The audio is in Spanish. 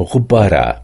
ocupará.